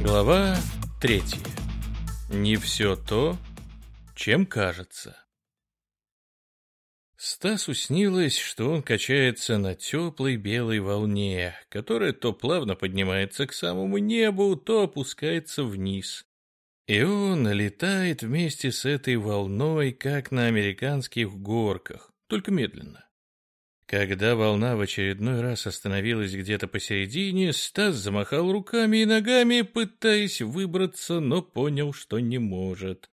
Глава третья. Не все то, чем кажется. Стасу снилось, что он качается на теплой белой волне, которая то плавно поднимается к самому небу, то опускается вниз. И он летает вместе с этой волной, как на американских горках, только медленно. Когда волна в очередной раз остановилась где-то посередине, Стас замахал руками и ногами, пытаясь выбраться, но понял, что не может.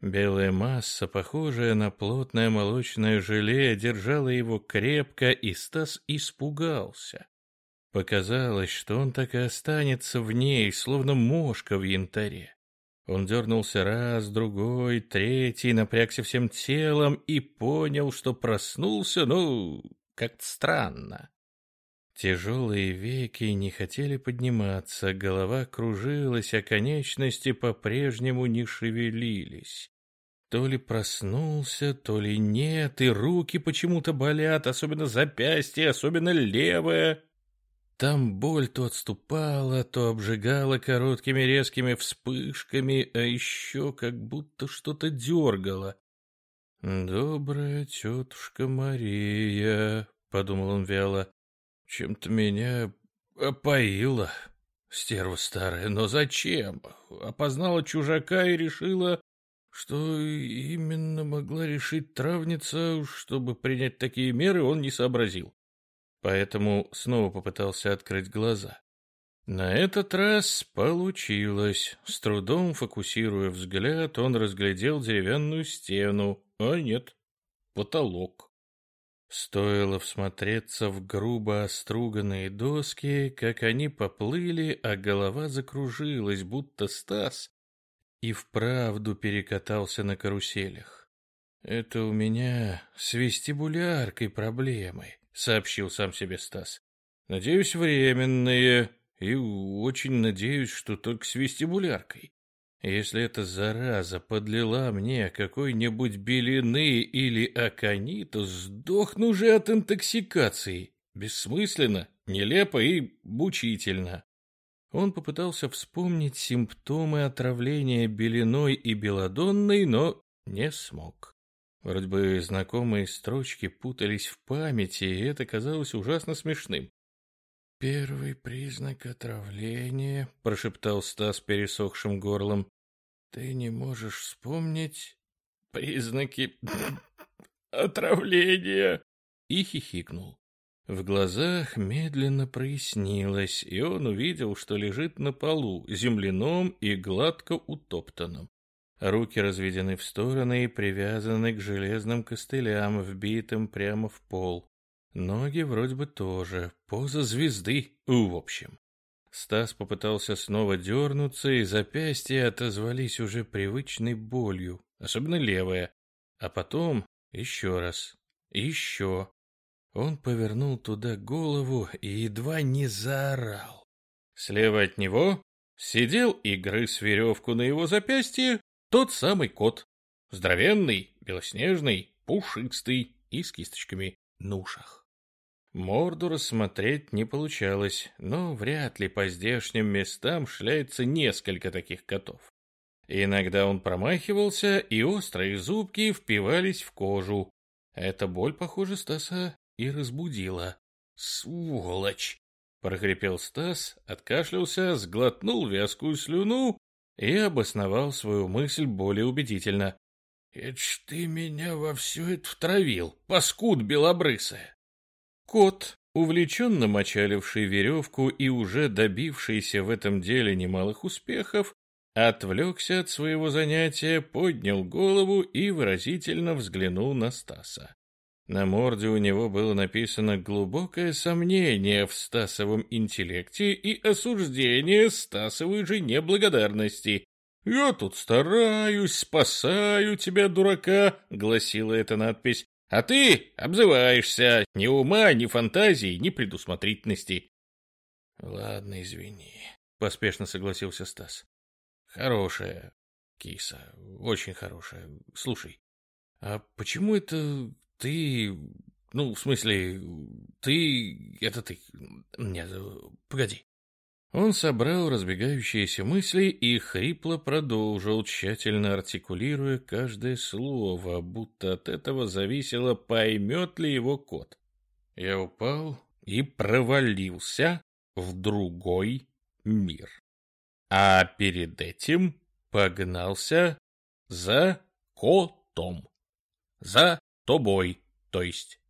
Белая масса, похожая на плотное молочное желе, держала его крепко, и Стас испугался. Показалось, что он так и останется в ней, словно мошка в янтаре. Он дернулся раз, другой, третий, напрягся всем телом и понял, что проснулся, ну, как-то странно. Тяжелые веки не хотели подниматься, голова кружилась, а конечности по-прежнему не шевелились. То ли проснулся, то ли нет, и руки почему-то болят, особенно запястье, особенно левое. Там боль то отступала, то обжигала короткими резкими вспышками, а еще как будто что-то дергало. «Добрая тетушка Мария», — подумал он вяло, — «чем-то меня опоила, стерва старая, но зачем? Опознала чужака и решила, что именно могла решить травница, чтобы принять такие меры, он не сообразил. Поэтому снова попытался открыть глаза. На этот раз получилось. С трудом фокусируя взгляд, он разглядел деревянную стену, а нет, потолок. Стоило всмотреться в грубо оструганные доски, как они поплыли, а голова закружилась, будто Стас, и вправду перекатался на каруселях. «Это у меня с вестибуляркой проблемы», — сообщил сам себе Стас. «Надеюсь, временные, и очень надеюсь, что только с вестибуляркой. Если эта зараза подлила мне какой-нибудь белины или акони, то сдохну же от интоксикации. Бессмысленно, нелепо и мучительно. Он попытался вспомнить симптомы отравления белиной и белодонной, но не смог. Вроде бы знакомые строчки путались в памяти, и это казалось ужасно смешным. «Первый признак отравления», — прошептал Стас пересохшим горлом. «Ты не можешь вспомнить признаки отравления?» И хихикнул. В глазах медленно прояснилось, и он увидел, что лежит на полу, земляном и гладко утоптанном. Руки разведены в стороны и привязаны к железным костылям, вбитым прямо в пол. Ноги вроде бы тоже, поза звезды, в общем. Стас попытался снова дернуться, и запястья отозвались уже привычной болью, особенно левая. А потом еще раз, еще. Он повернул туда голову и едва не заорал. Слева от него сидел и грыз веревку на его запястье тот самый кот. Здоровенный, белоснежный, пушистый и с кисточками на ушах. Морду рассмотреть не получалось, но вряд ли по здешним местам шляется несколько таких котов. Иногда он промахивался, и острые зубки впивались в кожу. Эта боль, похоже, Стаса и разбудила. «Сволочь!» — прохрипел Стас, откашлялся, сглотнул вязкую слюну и обосновал свою мысль более убедительно. «Это ж ты меня во все это втравил, паскуд белобрысая!» Кот, увлеченно мочаливший веревку и уже добившийся в этом деле немалых успехов, отвлекся от своего занятия, поднял голову и выразительно взглянул на Стаса. На морде у него было написано глубокое сомнение в Стасовом интеллекте и осуждение Стасовой же неблагодарности. «Я тут стараюсь, спасаю тебя, дурака», — гласила эта надпись. А ты обзываешься. Ни ума, ни фантазии, ни предусмотрительности. Ладно, извини, поспешно согласился Стас. Хорошая киса, очень хорошая. Слушай, а почему это ты... Ну, в смысле, ты... Это ты... Нет, погоди. Он собрал разбегающиеся мысли и хрипло продолжил, тщательно артикулируя каждое слово, будто от этого зависело, поймет ли его кот. Я упал и провалился в другой мир. А перед этим погнался за котом. За тобой, то есть.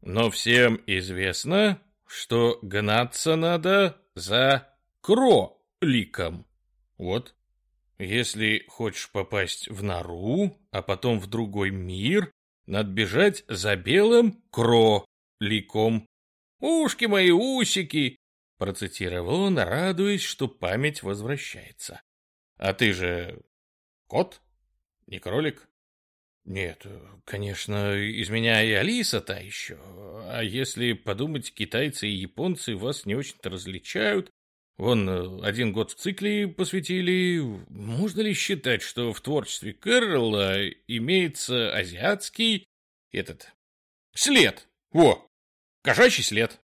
Но всем известно, что гнаться надо за кроликом. Вот. Если хочешь попасть в нору, а потом в другой мир, надо бежать за белым кроликом. «Ушки мои, усики!» — процитировал он, радуясь, что память возвращается. «А ты же кот? Не кролик?» «Нет, конечно, из меня и Алиса та еще. А если подумать, китайцы и японцы вас не очень-то различают, Вон, э, один год в цикле посвятили. Можно ли считать, что в творчестве Кэрролла имеется азиатский этот след? Во! Кошачий след.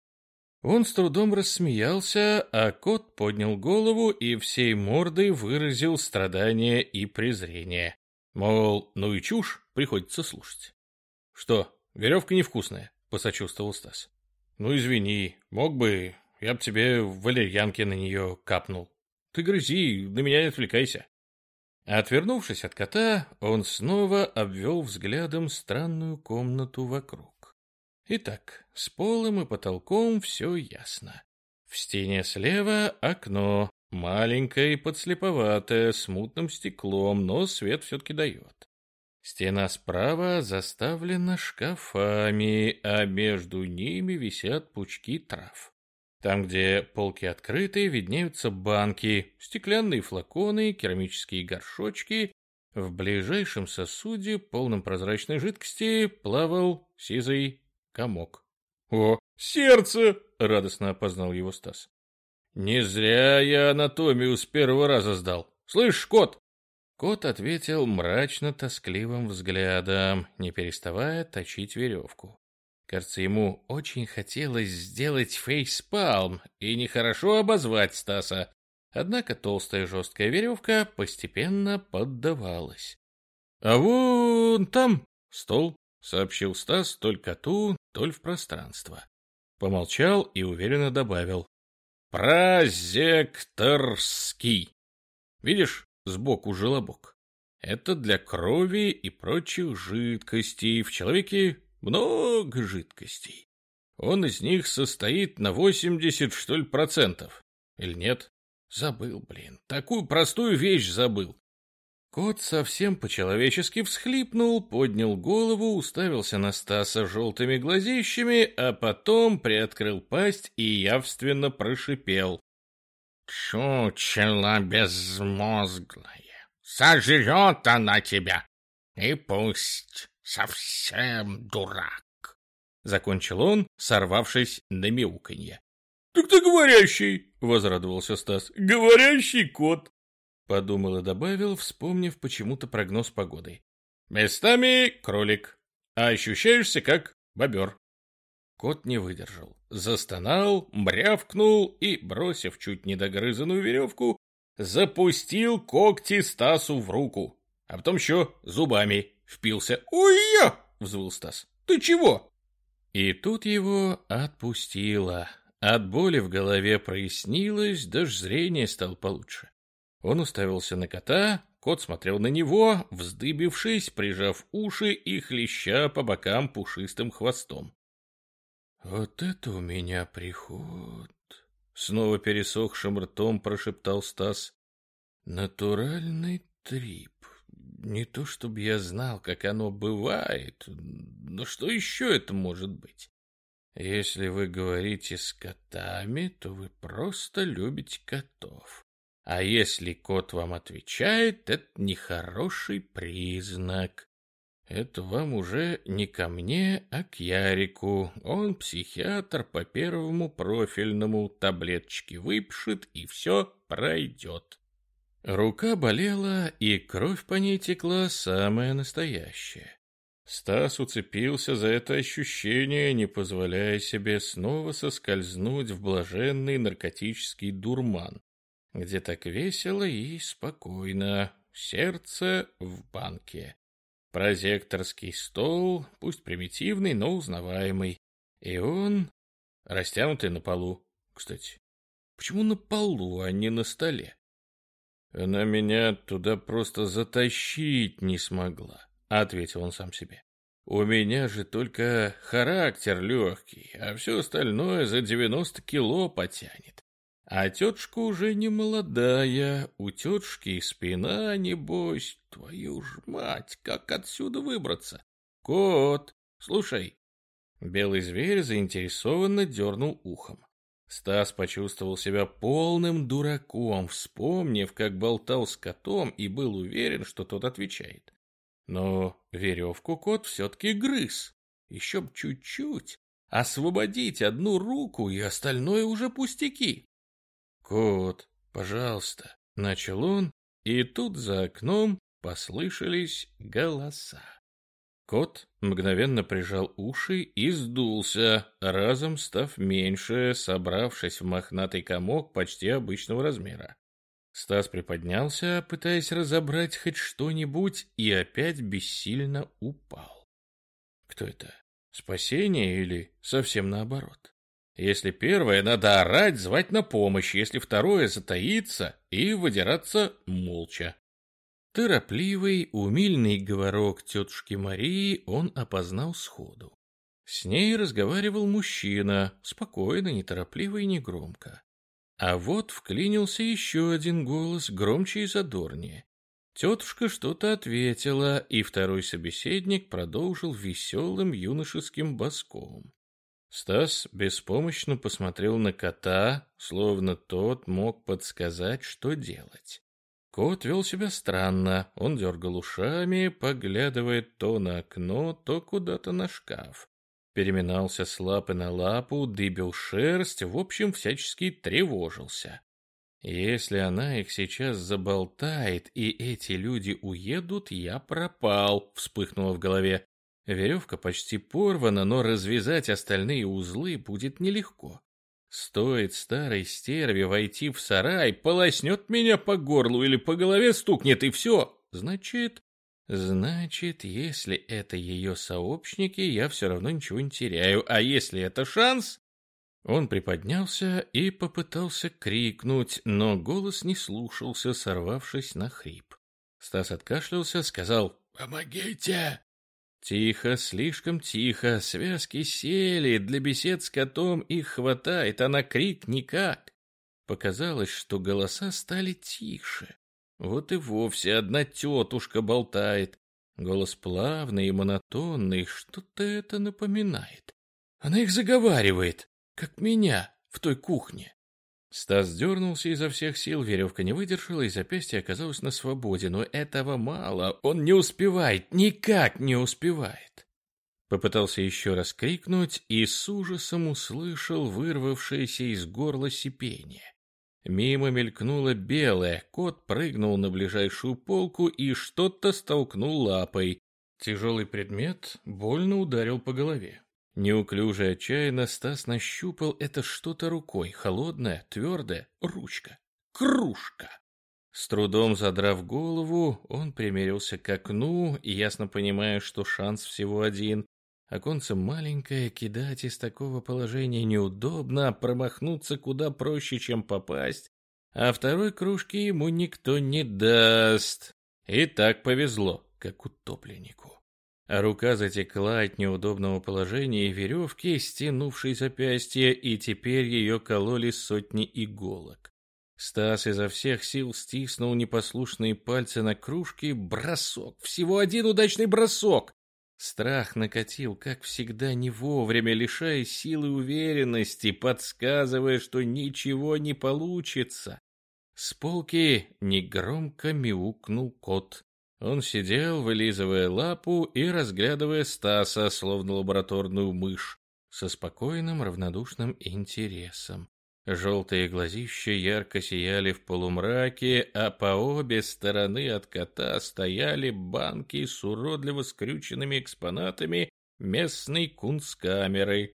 Он с трудом рассмеялся, а кот поднял голову и всей мордой выразил страдание и презрение. Мол, ну и чушь, приходится слушать. Что, веревка невкусная? Посочувствовал Стас. Ну извини, мог бы я б тебе валерьянки на нее капнул. Ты грызи, на меня не отвлекайся. Отвернувшись от кота, он снова обвел взглядом странную комнату вокруг. Итак, с полом и потолком все ясно. В стене слева окно, маленькое и подслеповатое, с мутным стеклом, но свет все-таки дает. Стена справа заставлена шкафами, а между ними висят пучки трав. Там, где полки открыты, виднеются банки, стеклянные флаконы, керамические горшочки. В ближайшем сосуде, полном прозрачной жидкости, плавал сизый комок. «О, сердце!» — радостно опознал его Стас. «Не зря я анатомию с первого раза сдал. Слышь, кот!» Кот ответил мрачно-тоскливым взглядом, не переставая точить веревку. Кажется, ему очень хотелось сделать фейспалм и нехорошо обозвать Стаса. Однако толстая жесткая веревка постепенно поддавалась. «А вон там стол», — сообщил Стас толь коту, толь в пространство. Помолчал и уверенно добавил. «Прозекторский. Видишь, сбоку желобок. Это для крови и прочих жидкостей. В человеке много жидкостей. Он из них состоит на 80, что ли, процентов. Или нет? Забыл, блин. Такую простую вещь забыл. Кот совсем по-человечески всхлипнул, поднял голову, уставился на Стаса желтыми глазищами, а потом приоткрыл пасть и явственно прошипел. «Чучело безмозглое! Сожрет она тебя! И пусть!» Совсем дурак!» Закончил он, сорвавшись на мяуканье. «Так ты говорящий!» — возрадовался Стас. «Говорящий кот!» Подумал и добавил, вспомнив почему-то прогноз погоды. «Местами кролик, а ощущаешься как бобер». Кот не выдержал. Застонал, мрявкнул и, бросив чуть недогрызанную веревку, запустил когти Стасу в руку, а потом еще зубами впился. «Ой-я!» — взвыл Стас. «Ты чего?» И тут его отпустило. От боли в голове прояснилось, даже зрение стало получше. Он уставился на кота, кот смотрел на него, вздыбившись, прижав уши и хлеща по бокам пушистым хвостом. «Вот это у меня приход!» Снова пересохшим ртом прошептал Стас. «Натуральный трип. Не то чтобы я знал, как оно бывает, но что еще это может быть? Если вы говорите с котами, то вы просто любите котов. А если кот вам отвечает, это нехороший признак. Это вам уже не ко мне, а к Ярику. Он психиатр по первому профильному, таблеточки выпишет, и все пройдет. Рука болела, и кровь по ней текла самая настоящая. Стас уцепился за это ощущение, не позволяя себе снова соскользнуть в блаженный наркотический дурман, где так весело и спокойно, сердце в банке. Прозекторский стол, пусть примитивный, но узнаваемый. И он растянутый на полу. Кстати, почему на полу, а не на столе? Она меня туда просто затащить не смогла. — ответил он сам себе. «У меня же только характер легкий, а все остальное за девяносто кило потянет. А тетушка уже не молодая, у тетушки спина, небось, твою ж мать, как отсюда выбраться? Кот, слушай». Белый зверь заинтересованно дернул ухом. Стас почувствовал себя полным дураком, вспомнив, как болтал с котом и был уверен, что тот отвечает. Но веревку кот все-таки грыз. Еще б чуть-чуть. Освободить одну руку, и остальное уже пустяки. «Кот, пожалуйста», — начал он, и тут за окном послышались голоса. Кот мгновенно прижал уши и сдулся, разом став меньше, собравшись в мохнатый комок почти обычного размера. Стас приподнялся, пытаясь разобрать хоть что-нибудь, и опять бессильно упал. Кто это? Спасение или совсем наоборот? Если первое, надо орать, звать на помощь, если второе, затаиться и выдираться молча. Торопливый, умильный говорок тетушки Марии он опознал сходу. С ней разговаривал мужчина, спокойно, неторопливо и негромко. А вот вклинился еще один голос, громче и задорнее. Тетушка что-то ответила, и второй собеседник продолжил веселым юношеским баском. Стас беспомощно посмотрел на кота, словно тот мог подсказать, что делать. Кот вел себя странно, он дергал ушами, поглядывая то на окно, то куда-то на шкаф переминался с лапы на лапу, дыбил шерсть, в общем, всячески тревожился. Если она их сейчас заболтает, и эти люди уедут, я пропал, вспыхнуло в голове. Веревка почти порвана, но развязать остальные узлы будет нелегко. Стоит старой стерве войти в сарай, полоснет меня по горлу или по голове стукнет, и все. Значит, Значит, если это ее сообщники, я все равно ничего не теряю. А если это шанс? Он приподнялся и попытался крикнуть, но голос не слушался, сорвавшись на хрип. Стас откашлялся, сказал «Помогите!» Тихо, слишком тихо, связки сели, для бесед с котом их хватает, а на крик никак. Показалось, что голоса стали тише. Вот и вовсе одна тетушка болтает. Голос плавный и монотонный, что-то это напоминает. Она их заговаривает, как меня в той кухне. Стас дернулся изо всех сил, веревка не выдержала, и запястье оказалось на свободе, но этого мало, он не успевает, никак не успевает. Попытался еще раз крикнуть и с ужасом услышал вырвавшееся из горла сипение. Мимо мелькнуло белое, кот прыгнул на ближайшую полку и что-то столкнул лапой. Тяжелый предмет больно ударил по голове. Неуклюже отчаянно Стас нащупал это что-то рукой, холодная, твердая, ручка, кружка. С трудом задрав голову, он примерился к окну, ясно понимая, что шанс всего один, Оконце маленькое, кидать из такого положения неудобно, промахнуться куда проще, чем попасть, а второй кружки ему никто не даст. И так повезло, как утопленнику. А рука затекла от неудобного положения веревки, стянувшей запястье, и теперь ее кололи сотни иголок. Стас изо всех сил стиснул непослушные пальцы на кружке. Бросок! Всего один удачный бросок! Страх накатил, как всегда, не вовремя, лишая силы уверенности, подсказывая, что ничего не получится. С полки негромко мяукнул кот. Он сидел, вылизывая лапу и разглядывая Стаса, словно лабораторную мышь, со спокойным равнодушным интересом. Желтые глазища ярко сияли в полумраке, а по обе стороны от кота стояли банки с уродливо скрюченными экспонатами местной кунсткамеры.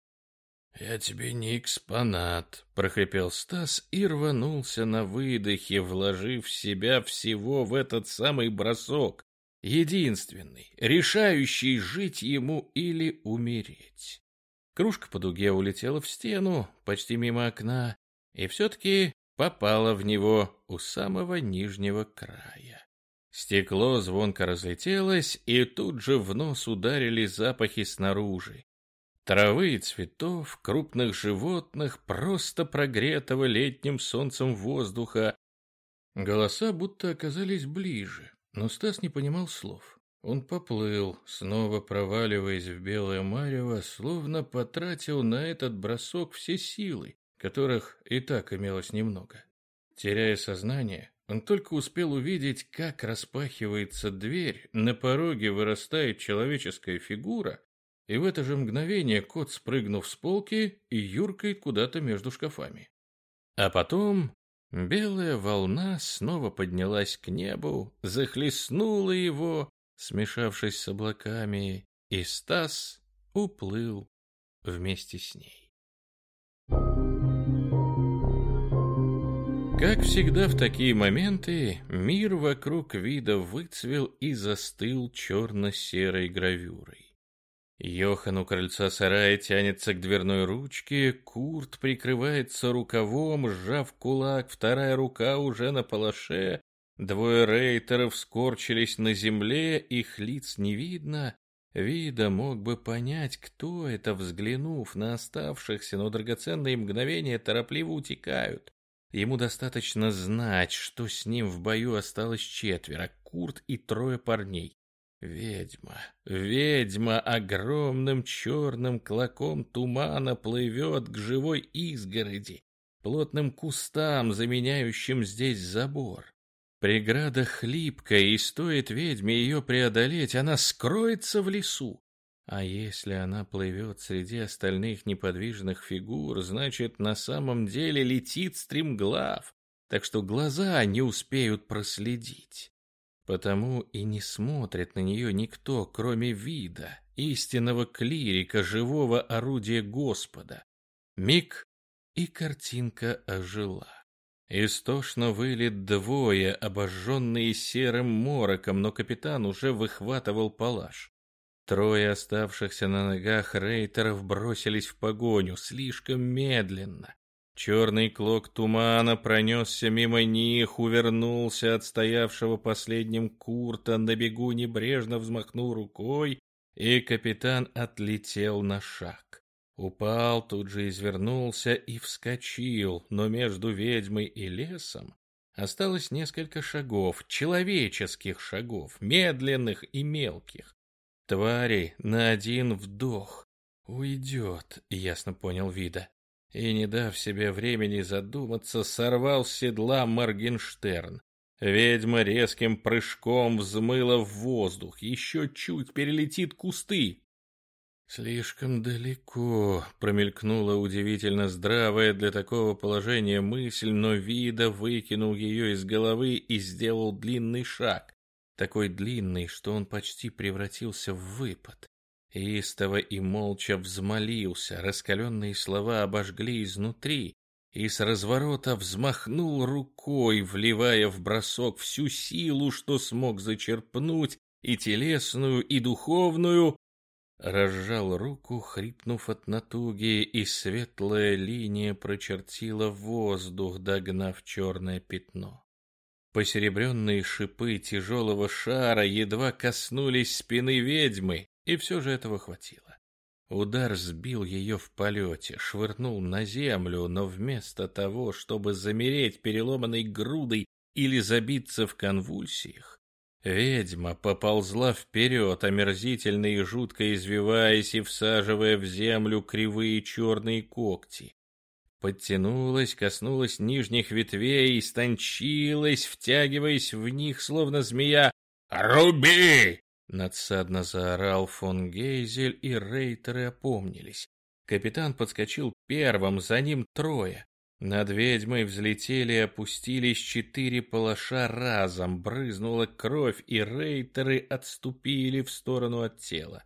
«Я тебе не экспонат», — прохрипел Стас и рванулся на выдохе, вложив себя всего в этот самый бросок, единственный, решающий жить ему или умереть. Кружка по дуге улетела в стену, почти мимо окна, и все-таки попала в него у самого нижнего края. Стекло звонко разлетелось, и тут же в нос ударили запахи снаружи. Травы и цветов, крупных животных, просто прогретого летним солнцем воздуха. Голоса будто оказались ближе, но Стас не понимал слов. Он поплыл, снова проваливаясь в белое марево, словно потратил на этот бросок все силы, которых и так имелось немного. Теряя сознание, он только успел увидеть, как распахивается дверь, на пороге вырастает человеческая фигура, и в это же мгновение кот, спрыгнув с полки, и юркает куда-то между шкафами. А потом белая волна снова поднялась к небу, захлестнула его, смешавшись с облаками, и Стас уплыл вместе с ней. Как всегда в такие моменты, мир вокруг вида выцвел и застыл черно-серой гравюрой. Йохан у крыльца сарая тянется к дверной ручке, Курт прикрывается рукавом, сжав кулак, вторая рука уже на палаше, двое рейтеров скорчились на земле, их лиц не видно. Вида мог бы понять, кто это, взглянув на оставшихся, но драгоценные мгновения торопливо утекают. Ему достаточно знать, что с ним в бою осталось четверо, Курт и трое парней. Ведьма, ведьма огромным черным клоком тумана плывет к живой изгороди, плотным кустам, заменяющим здесь забор. Преграда хлипкая, и стоит ведьме ее преодолеть, она скроется в лесу. А если она плывет среди остальных неподвижных фигур, значит, на самом деле летит стремглав, так что глаза не успеют проследить. Потому и не смотрит на нее никто, кроме вида, истинного клирика, живого орудия Господа. Миг, и картинка ожила. Истошно вылет двое, обожженные серым мороком, но капитан уже выхватывал палаш. Трое оставшихся на ногах рейтеров бросились в погоню, слишком медленно. Черный клок тумана пронесся мимо них, увернулся от стоявшего последним Курта, на бегу небрежно взмахнул рукой, и капитан отлетел на шаг. Упал, тут же извернулся и вскочил, но между ведьмой и лесом осталось несколько шагов, человеческих шагов, медленных и мелких. Твари на один вдох. Уйдет, ясно понял Вида. И, не дав себе времени задуматься, сорвал с седла Моргенштерн. Ведьма резким прыжком взмыла в воздух, еще чуть перелетит кусты. Слишком далеко промелькнула удивительно здравая для такого положения мысль, но Вида выкинул ее из головы и сделал длинный шаг такой длинный, что он почти превратился в выпад. Истово и молча взмолился, раскаленные слова обожгли изнутри, и с разворота взмахнул рукой, вливая в бросок всю силу, что смог зачерпнуть, и телесную, и духовную, разжал руку, хрипнув от натуги, и светлая линия прочертила воздух, догнав черное пятно. Посеребренные шипы тяжелого шара едва коснулись спины ведьмы, и все же этого хватило. Удар сбил ее в полете, швырнул на землю, но вместо того, чтобы замереть переломанной грудой или забиться в конвульсиях, ведьма поползла вперед, омерзительно и жутко извиваясь и всаживая в землю кривые черные когти подтянулась, коснулась нижних ветвей, истончилась, втягиваясь в них, словно змея. «Руби!» — надсадно заорал фон Гейзель, и рейтеры опомнились. Капитан подскочил первым, за ним трое. Над ведьмой взлетели и опустились четыре палаша разом, брызнула кровь, и рейтеры отступили в сторону от тела.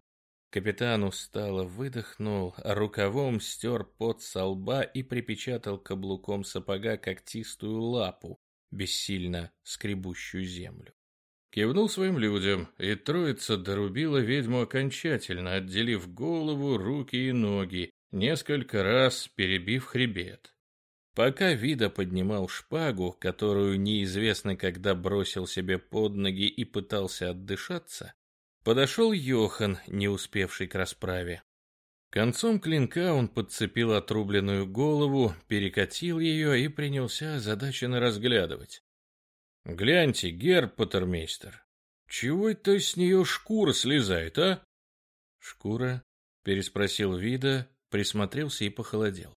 Капитан устало выдохнул, рукавом стер пот со лба и припечатал каблуком сапога когтистую лапу, бессильно скребущую землю. Кивнул своим людям, и троица дорубила ведьму окончательно, отделив голову, руки и ноги, несколько раз перебив хребет. Пока Вида поднимал шпагу, которую неизвестно когда бросил себе под ноги и пытался отдышаться, подошел Йохан, не успевший к расправе. Концом клинка он подцепил отрубленную голову, перекатил ее и принялся озадаченно разглядывать. «Гляньте, герб Патермейстер, чего это с нее шкура слезает, а?» «Шкура?» — переспросил Вида, присмотрелся и похолодел.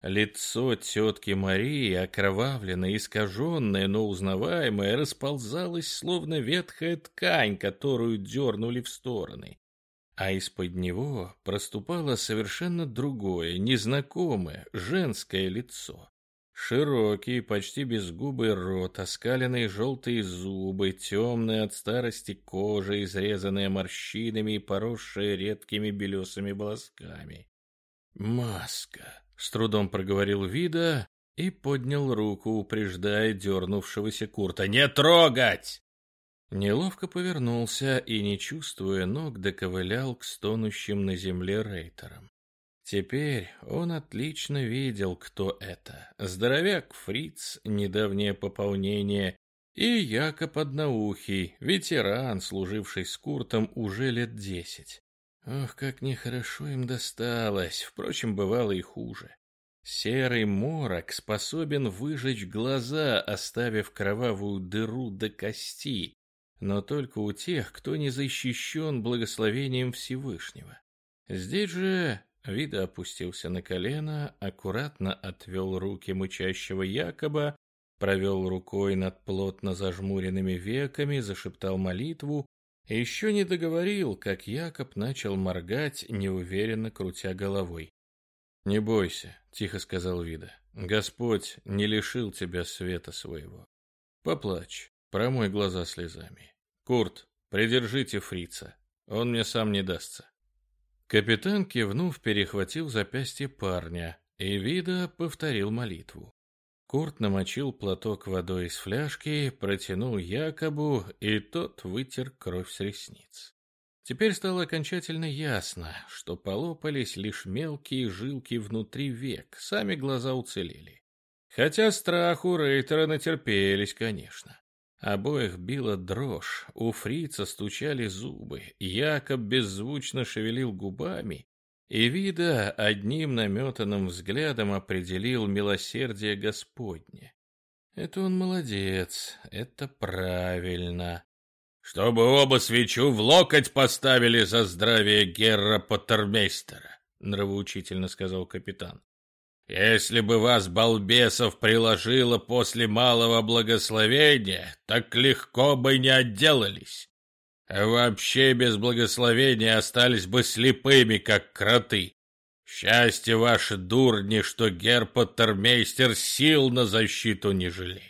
Лицо тетки Марии, окровавленное, искаженное, но узнаваемое, расползалось, словно ветхая ткань, которую дернули в стороны. А из-под него проступало совершенно другое, незнакомое, женское лицо. Широкий, почти безгубый рот, оскаленные желтые зубы, темная от старости кожа, изрезанная морщинами и поросшая редкими белесыми волосками. Маска. С трудом проговорил Вида и поднял руку, упреждая дернувшегося Курта. «Не трогать!» Неловко повернулся и, не чувствуя ног, доковылял к стонущим на земле рейтерам. Теперь он отлично видел, кто это. Здоровяк Фриц, недавнее пополнение, и Якоб Одноухий, ветеран, служивший с Куртом уже лет десять. Ох, как нехорошо им досталось, впрочем, бывало и хуже. Серый морок способен выжечь глаза, оставив кровавую дыру до кости, но только у тех, кто не защищен благословением Всевышнего. Здесь же Вида опустился на колено, аккуратно отвел руки мычащего Якоба, провел рукой над плотно зажмуренными веками, зашептал молитву еще не договорил, как Якоб начал моргать, неуверенно крутя головой. «Не бойся», — тихо сказал Вида. «Господь не лишил тебя света своего. Поплачь, промой глаза слезами. Курт, придержите фрица, он мне сам не дастся». Капитан, кивнув, перехватил запястье парня, и Вида повторил молитву. Курт намочил платок водой из фляжки, протянул Якобу, и тот вытер кровь с ресниц. Теперь стало окончательно ясно, что полопались лишь мелкие жилки внутри век, сами глаза уцелели. Хотя страху Рейтера натерпелись, конечно. Обоих била дрожь, у фрица стучали зубы, Якоб беззвучно шевелил губами, и вида одним наметанным взглядом определил милосердие Господне. Это он молодец, это правильно. Чтобы оба свечу в локоть поставили за здравие Герра Поттермейстера, нравоучительно сказал капитан. Если бы вас, балбесов, приложило после малого благословения, так легко бы не отделались а вообще без благословения остались бы слепыми, как кроты. Счастье ваше, дурни, что герпоттермейстер сил на защиту не жалеет.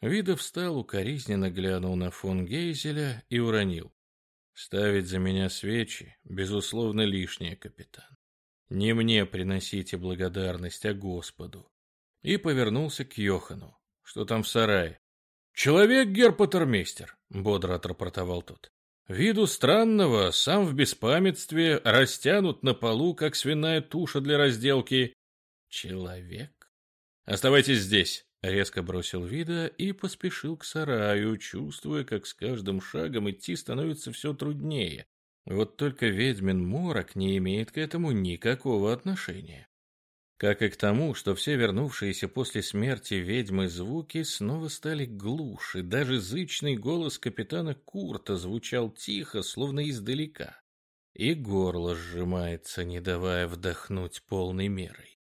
Вида встал, укоризненно глянул на фон Гейзеля и уронил. Ставить за меня свечи, безусловно, лишнее, капитан. Не мне приносите благодарность, а Господу. И повернулся к Йохану. Что там в сарае? Человек, герпотермейстер, бодро отрапортовал тот. Виду странного, сам в беспамятстве, растянут на полу, как свиная туша для разделки. Человек? Оставайтесь здесь, резко бросил Вида и поспешил к сараю, чувствуя, как с каждым шагом идти становится все труднее. Вот только ведьмин морок не имеет к этому никакого отношения как и к тому, что все вернувшиеся после смерти ведьмы звуки снова стали глуше, даже зычный голос капитана Курта звучал тихо, словно издалека, и горло сжимается, не давая вдохнуть полной мерой.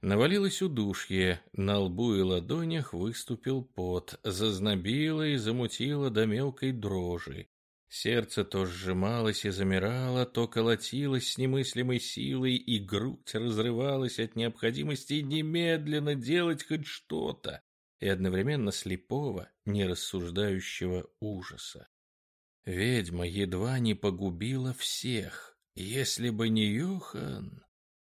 Навалилось удушье, на лбу и ладонях выступил пот, зазнобило и замутило до мелкой дрожи. Сердце то сжималось и замирало, то колотилось с немыслимой силой, и грудь разрывалась от необходимости немедленно делать хоть что-то, и одновременно слепого, нерассуждающего ужаса. Ведьма едва не погубила всех. Если бы не Йохан...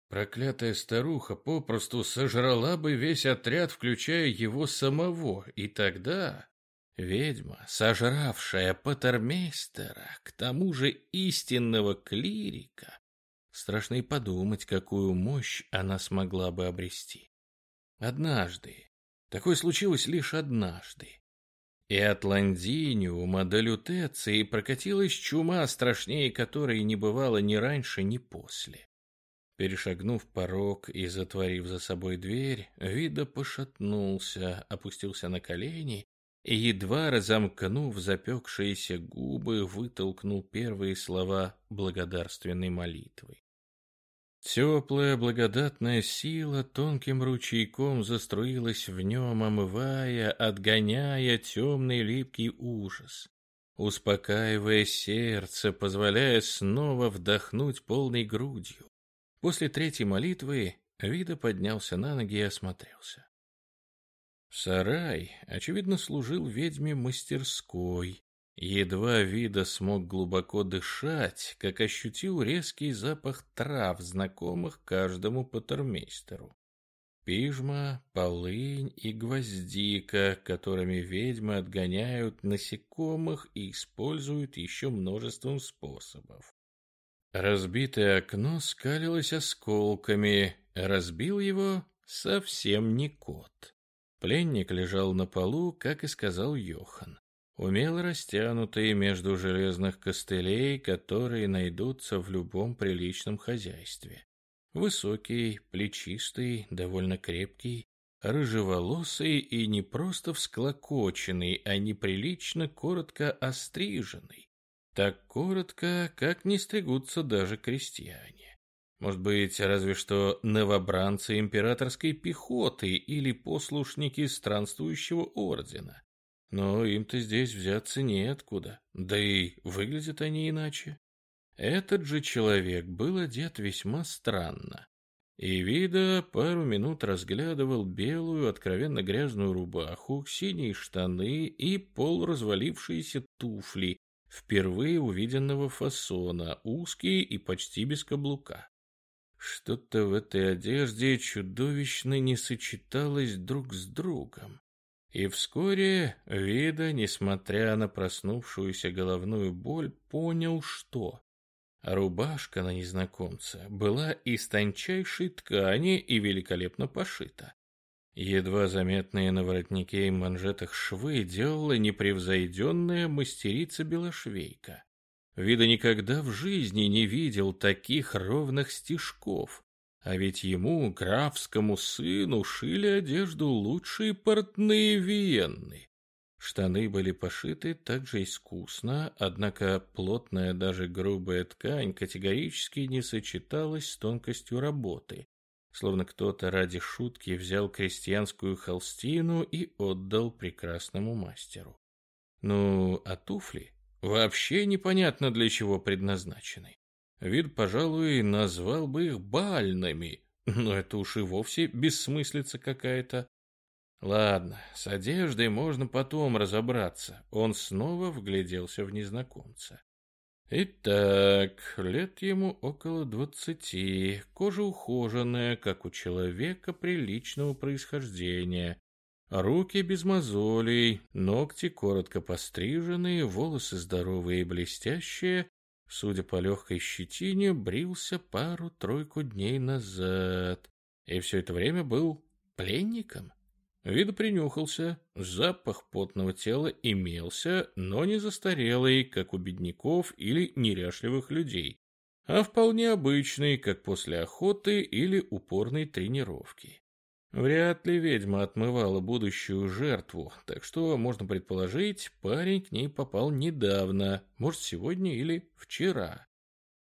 Проклятая старуха попросту сожрала бы весь отряд, включая его самого, и тогда ведьма, сожравшая патермейстера, к тому же истинного клирика, страшно и подумать, какую мощь она смогла бы обрести. Однажды, такое случилось лишь однажды, и от Ландиниума до Лютеции прокатилась чума, страшнее которой не бывало ни раньше, ни после. Перешагнув порог и затворив за собой дверь, Вида пошатнулся, опустился на колени и, едва разомкнув запекшиеся губы, вытолкнул первые слова благодарственной молитвы. Теплая благодатная сила тонким ручейком заструилась в нем, омывая, отгоняя темный липкий ужас, успокаивая сердце, позволяя снова вдохнуть полной грудью. После третьей молитвы Вида поднялся на ноги и осмотрелся. Сарай, очевидно, служил ведьме мастерской, Едва Вида смог глубоко дышать, как ощутил резкий запах трав, знакомых каждому патермейстеру. Пижма, полынь и гвоздика, которыми ведьмы отгоняют насекомых и используют еще множеством способов. Разбитое окно скалилось осколками, разбил его совсем не кот. Пленник лежал на полу, как и сказал Йохан умело растянутые между железных костылей, которые найдутся в любом приличном хозяйстве. Высокий, плечистый, довольно крепкий, рыжеволосый и не просто всклокоченный, а неприлично коротко остриженный. Так коротко, как не стригутся даже крестьяне. Может быть, разве что новобранцы императорской пехоты или послушники странствующего ордена. Но им-то здесь взяться неоткуда, да и выглядят они иначе. Этот же человек был одет весьма странно. И вида пару минут разглядывал белую, откровенно грязную рубаху, синие штаны и полуразвалившиеся туфли, впервые увиденного фасона, узкие и почти без каблука. Что-то в этой одежде чудовищно не сочеталось друг с другом. И вскоре Вида, несмотря на проснувшуюся головную боль, понял, что рубашка на незнакомца была из тончайшей ткани и великолепно пошита. Едва заметные на воротнике и манжетах швы делала непревзойденная мастерица-белошвейка. Вида никогда в жизни не видел таких ровных стежков, а ведь ему, графскому сыну, шили одежду лучшие портные виенны. Штаны были пошиты так же искусно, однако плотная даже грубая ткань категорически не сочеталась с тонкостью работы, словно кто-то ради шутки взял крестьянскую холстину и отдал прекрасному мастеру. Ну, а туфли вообще непонятно для чего предназначены. Вид, пожалуй, назвал бы их бальными, но это уж и вовсе бессмыслица какая-то. Ладно, с одеждой можно потом разобраться. Он снова вгляделся в незнакомца. Итак, лет ему около двадцати, кожа ухоженная, как у человека приличного происхождения, руки без мозолей, ногти коротко постриженные, волосы здоровые и блестящие, судя по легкой щетине, брился пару-тройку дней назад. И все это время был пленником. Виду принюхался, запах потного тела имелся, но не застарелый, как у бедняков или неряшливых людей, а вполне обычный, как после охоты или упорной тренировки. Вряд ли ведьма отмывала будущую жертву, так что, можно предположить, парень к ней попал недавно, может, сегодня или вчера.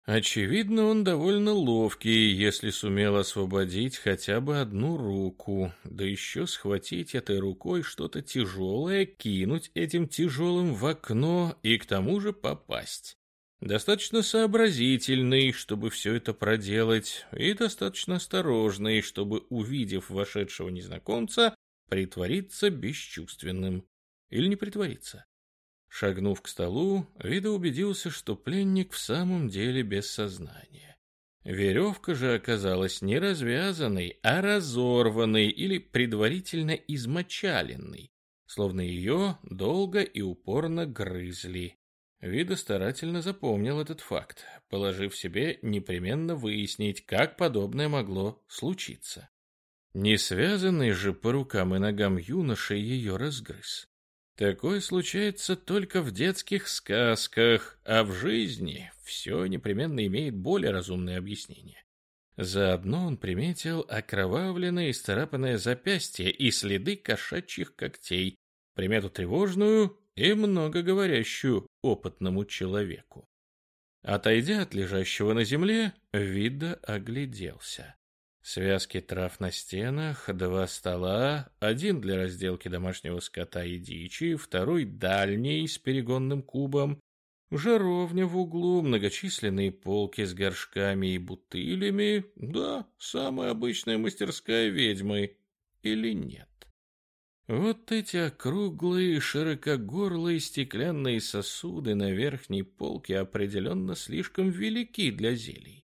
Очевидно, он довольно ловкий, если сумел освободить хотя бы одну руку, да еще схватить этой рукой что-то тяжелое, кинуть этим тяжелым в окно и к тому же попасть. Достаточно сообразительный, чтобы все это проделать, и достаточно осторожный, чтобы, увидев вошедшего незнакомца, притвориться бесчувственным. Или не притвориться. Шагнув к столу, Вида убедился, что пленник в самом деле без сознания. Веревка же оказалась не развязанной, а разорванной или предварительно измочаленной, словно ее долго и упорно грызли. Вида старательно запомнил этот факт, положив себе непременно выяснить, как подобное могло случиться. Не связанный же по рукам и ногам юноша ее разгрыз. Такое случается только в детских сказках, а в жизни все непременно имеет более разумное объяснение. Заодно он приметил окровавленное и старапанное запястье и следы кошачьих когтей, примету тревожную и многоговорящую опытному человеку. Отойдя от лежащего на земле, Вида огляделся. Связки трав на стенах, два стола, один для разделки домашнего скота и дичи, второй дальний с перегонным кубом, жаровня в углу, многочисленные полки с горшками и бутылями. Да, самая обычная мастерская ведьмы. Или нет? Вот эти округлые, широкогорлые стеклянные сосуды на верхней полке определенно слишком велики для зелий.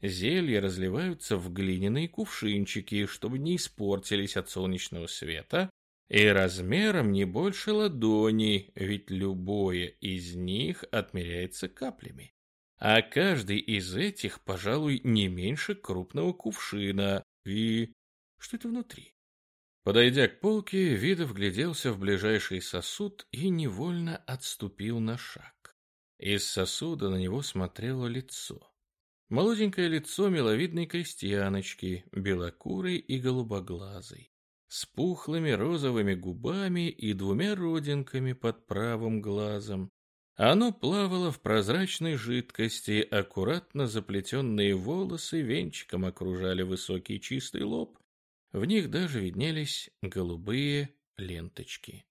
Зелья разливаются в глиняные кувшинчики, чтобы не испортились от солнечного света, и размером не больше ладони, ведь любое из них отмеряется каплями. А каждый из этих, пожалуй, не меньше крупного кувшина. И что это внутри? Подойдя к полке, Видов гляделся в ближайший сосуд и невольно отступил на шаг. Из сосуда на него смотрело лицо. Молоденькое лицо миловидной крестьяночки, белокурой и голубоглазой, с пухлыми розовыми губами и двумя родинками под правым глазом. Оно плавало в прозрачной жидкости, аккуратно заплетенные волосы венчиком окружали высокий чистый лоб, в них даже виднелись голубые ленточки.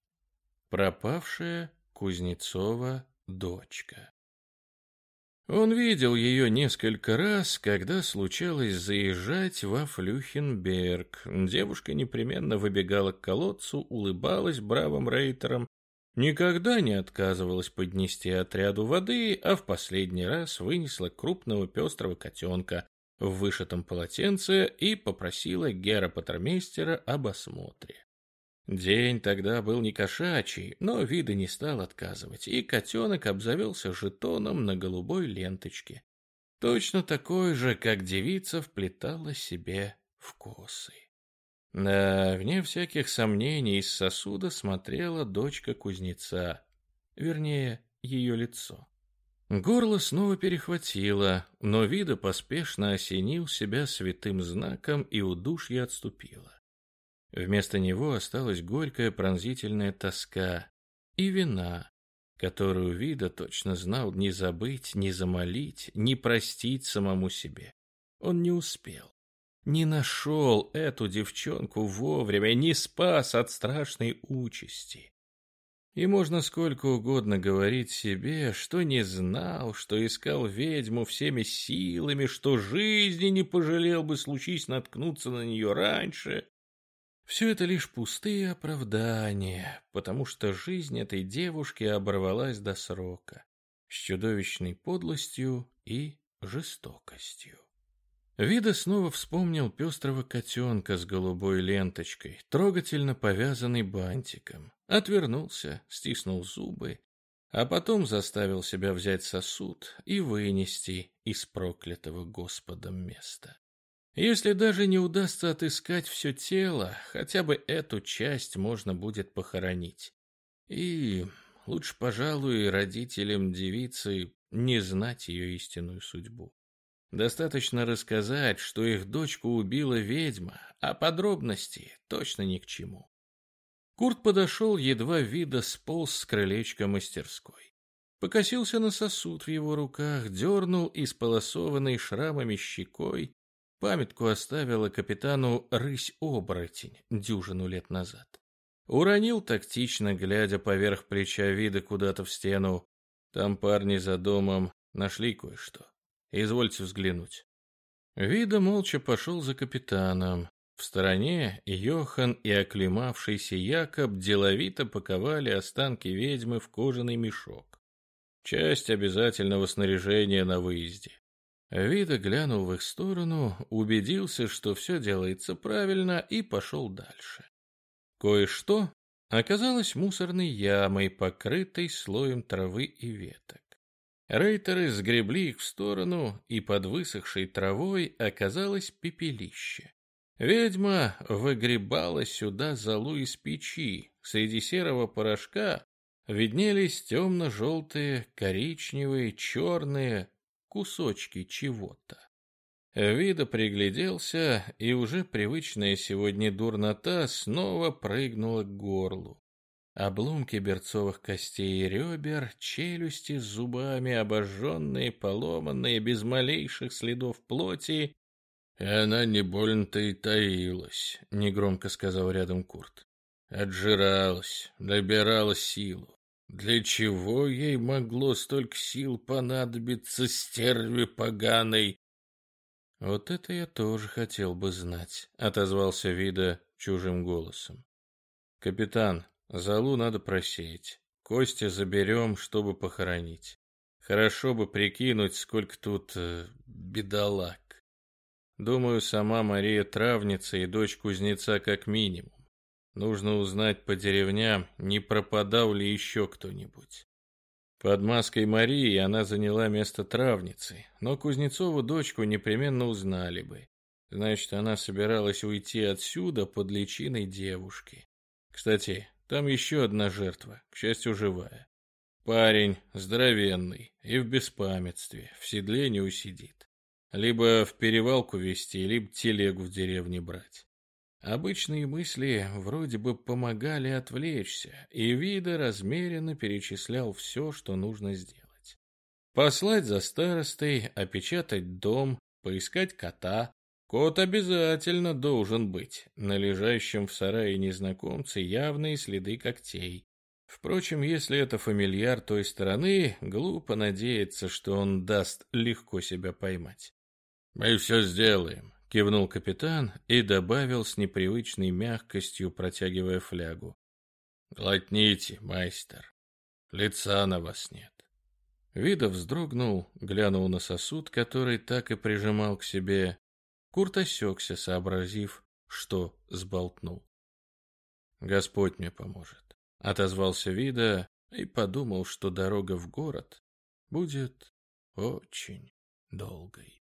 Пропавшая Кузнецова дочка. Он видел ее несколько раз, когда случалось заезжать во Флюхенберг. Девушка непременно выбегала к колодцу, улыбалась бравым рейтерам, никогда не отказывалась поднести отряду воды, а в последний раз вынесла крупного пестрого котенка в вышитом полотенце и попросила Гера Патермейстера об осмотре. День тогда был не кошачий, но вида не стал отказывать, и котенок обзавелся жетоном на голубой ленточке. Точно такой же, как девица вплетала себе в косы. Да, вне всяких сомнений из сосуда смотрела дочка кузнеца, вернее, ее лицо. Горло снова перехватило, но вида поспешно осенил себя святым знаком и удушье отступило. Вместо него осталась горькая пронзительная тоска и вина, которую Вида точно знал не забыть, не замолить, не простить самому себе. Он не успел, не нашел эту девчонку вовремя, не спас от страшной участи. И можно сколько угодно говорить себе, что не знал, что искал ведьму всеми силами, что жизни не пожалел бы случись наткнуться на нее раньше, все это лишь пустые оправдания, потому что жизнь этой девушки оборвалась до срока, с чудовищной подлостью и жестокостью. Вида снова вспомнил пестрого котенка с голубой ленточкой, трогательно повязанный бантиком. Отвернулся, стиснул зубы, а потом заставил себя взять сосуд и вынести из проклятого Господом места. Если даже не удастся отыскать все тело, хотя бы эту часть можно будет похоронить. И лучше, пожалуй, родителям девицы не знать ее истинную судьбу. Достаточно рассказать, что их дочку убила ведьма, а подробности точно ни к чему. Курт подошел, едва вида сполз с крылечка мастерской. покосился на сосуд в его руках, дернул исполосованной шрамами щекой, памятку оставила капитану рысь-оборотень дюжину лет назад. Уронил тактично, глядя поверх плеча вида куда-то в стену. Там парни за домом нашли кое-что. Извольте взглянуть. Вида молча пошел за капитаном. В стороне Йохан и оклемавшийся Якоб деловито паковали останки ведьмы в кожаный мешок. Часть обязательного снаряжения на выезде. Вида глянул в их сторону, убедился, что все делается правильно, и пошел дальше. Кое-что оказалось мусорной ямой, покрытой слоем травы и веток. Рейтеры сгребли их в сторону, и под высохшей травой оказалось пепелище. Ведьма выгребала сюда золу из печи. Среди серого порошка виднелись темно-желтые, коричневые, черные кусочки чего-то. Вида пригляделся, и уже привычная сегодня дурнота снова прыгнула к горлу. Обломки берцовых костей и ребер, челюсти с зубами, обожженные, поломанные, без малейших следов плоти. — она не больно-то и таилась, — негромко сказал рядом Курт. Отжиралась, набирала силу. Для чего ей могло столько сил понадобиться стерве поганой? — Вот это я тоже хотел бы знать, — отозвался Вида чужим голосом. — Капитан, Залу надо просеять. Кости заберем, чтобы похоронить. Хорошо бы прикинуть, сколько тут э, бедолаг. Думаю, сама Мария травница и дочь кузнеца как минимум. Нужно узнать по деревням, не пропадал ли еще кто-нибудь. Под маской Марии она заняла место травницы, но Кузнецову дочку непременно узнали бы. Значит, она собиралась уйти отсюда под личиной девушки. Кстати, там еще одна жертва, к счастью, живая. Парень здоровенный и в беспамятстве, в седле не усидит. Либо в перевалку вести, либо телегу в деревне брать. Обычные мысли вроде бы помогали отвлечься, и Вида размеренно перечислял все, что нужно сделать. Послать за старостой, опечатать дом, поискать кота, Кот обязательно должен быть. На лежащем в сарае незнакомце явные следы когтей. Впрочем, если это фамильяр той стороны, глупо надеяться, что он даст легко себя поймать. «Мы все сделаем», — кивнул капитан и добавил с непривычной мягкостью, протягивая флягу. «Глотните, майстер. Лица на вас нет». Видов вздрогнул, глянул на сосуд, который так и прижимал к себе, Курт осекся, сообразив, что сболтнул. «Господь мне поможет», — отозвался Вида и подумал, что дорога в город будет очень долгой.